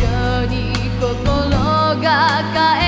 緒に心が変え